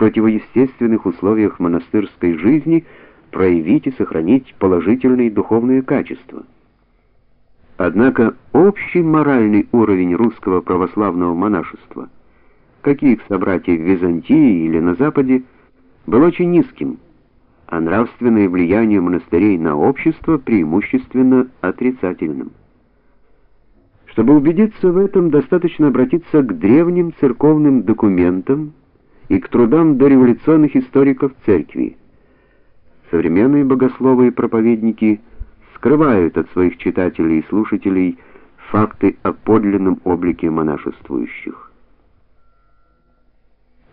противоестественных условиях монастырской жизни проявить и сохранить положительные духовные качества. Однако общий моральный уровень русского православного монашества, как и их собратья в Византии или на Западе, был очень низким, а нравственное влияние монастырей на общество преимущественно отрицательным. Чтобы убедиться в этом, достаточно обратиться к древним церковным документам и к трудам дореволюционных историков церкви. Современные богословы и проповедники скрывают от своих читателей и слушателей факты о подлинном облике монашествующих.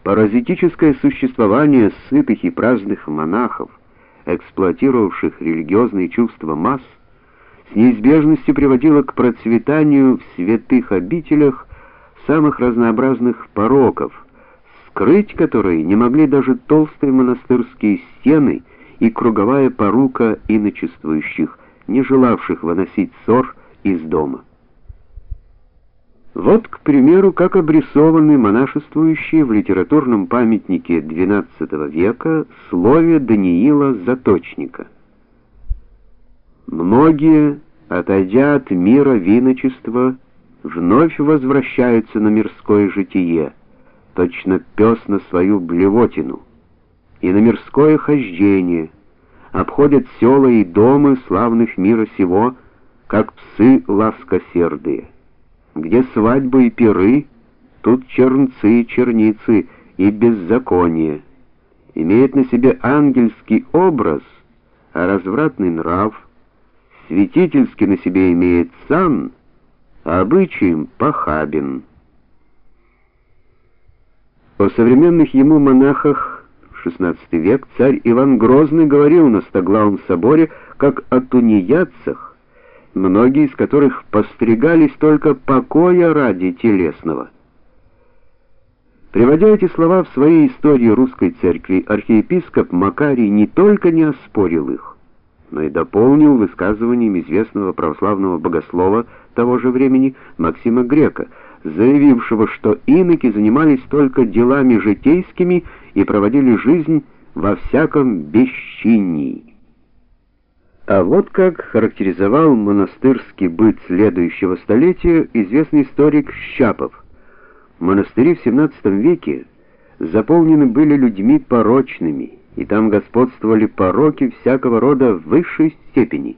Паразитическое существование сытых и праздных монахов, эксплуатировавших религиозные чувства масс, с неизбежностью приводило к процветанию в святых обителях самых разнообразных пороков, скрыть которые не могли даже толстые монастырские стены и круговая порука иночествующих, не желавших выносить ссор из дома. Вот, к примеру, как обрисованы монашествующие в литературном памятнике XII века слове Даниила Заточника. Многие, отойдя от мира виночества, вновь возвращаются на мирское житие, точно пес на свою блевотину, и на мирское хождение, обходят села и дома славных мира сего, как псы ласкосердые. Где свадьбы и пиры, тут чернцы и черницы и беззаконие. Имеет на себе ангельский образ, а развратный нрав — святительски на себе имеет сан, а обычаем похабен. О современных ему монахах XVI век царь Иван Грозный говорил на Стоглавом соборе как о тунеядцах, многие из которых постригались только покоя ради телесного. Приводя эти слова в своей истории русской церкви, архиепископ Макарий не только не оспорил их, но и дополнил высказыванием известного православного богослова того же времени Максима Грека, заявившего, что иноки занимались только делами житейскими и проводили жизнь во всяком бесчинии. А вот как характеризовал монастырский быт следующего столетия известный историк Щапов. Монастыри в XVII веке заполнены были людьми порочными, и там господствовали пороки всякого рода в высшей степени.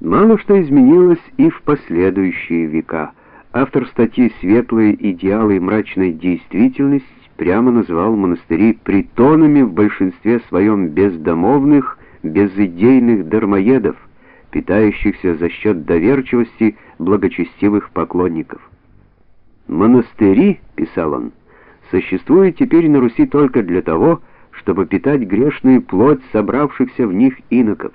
Мало что изменилось и в последующие века. Автор статьи «Светлые идеалы и мрачная действительность» прямо назвал монастыри притонами в большинстве своем бездомовных, безидейных дармоедов, питающихся за счет доверчивости благочестивых поклонников. «Монастыри», — писал он, — «существуют теперь на Руси только для того, чтобы питать грешную плоть собравшихся в них иноков.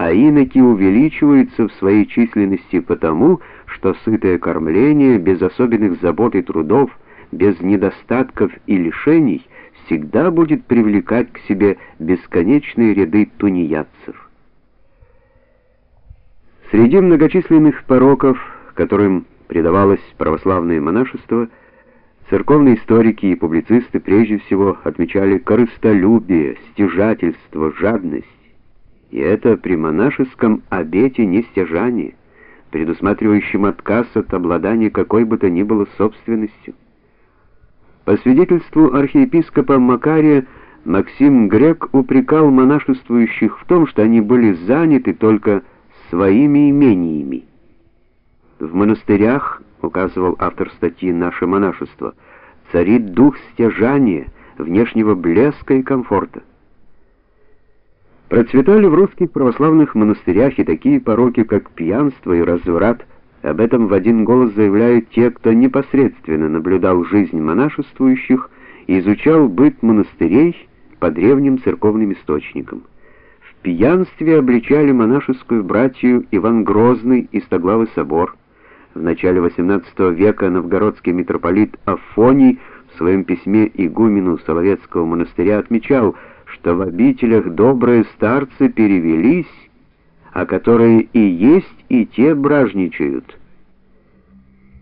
А иноки увеличиваются в своей численности потому, что сытое кормление без особенных забот и трудов, без недостатков и лишений всегда будет привлекать к себе бесконечные ряды тунеядцев. Среди многочисленных пороков, которым предавалось православное монашество, Церковные историки и публицисты прежде всего отмечали корыстолюбие, стяжательство, жадность. И это при монашеском обете нестяжание, предусматривающем отказ от обладания какой бы то ни было собственностью. По свидетельству архиепископа Макария, Максим Грек упрекал монашествующих в том, что они были заняты только своими имениями. В монастырях указывал автор статьи «Наше монашество», царит дух стяжания, внешнего блеска и комфорта. Процветали в русских православных монастырях и такие пороки, как пьянство и разврат. Об этом в один голос заявляют те, кто непосредственно наблюдал жизнь монашествующих и изучал быт монастырей по древним церковным источникам. В пьянстве обличали монашескую братью Иван Грозный и Стоглавый собор, в начале XVIII века новгородский митрополит Афоний в своем письме игумену Соловецкого монастыря отмечал, что в обителях добрые старцы перевелись, а которые и есть, и те бражничают.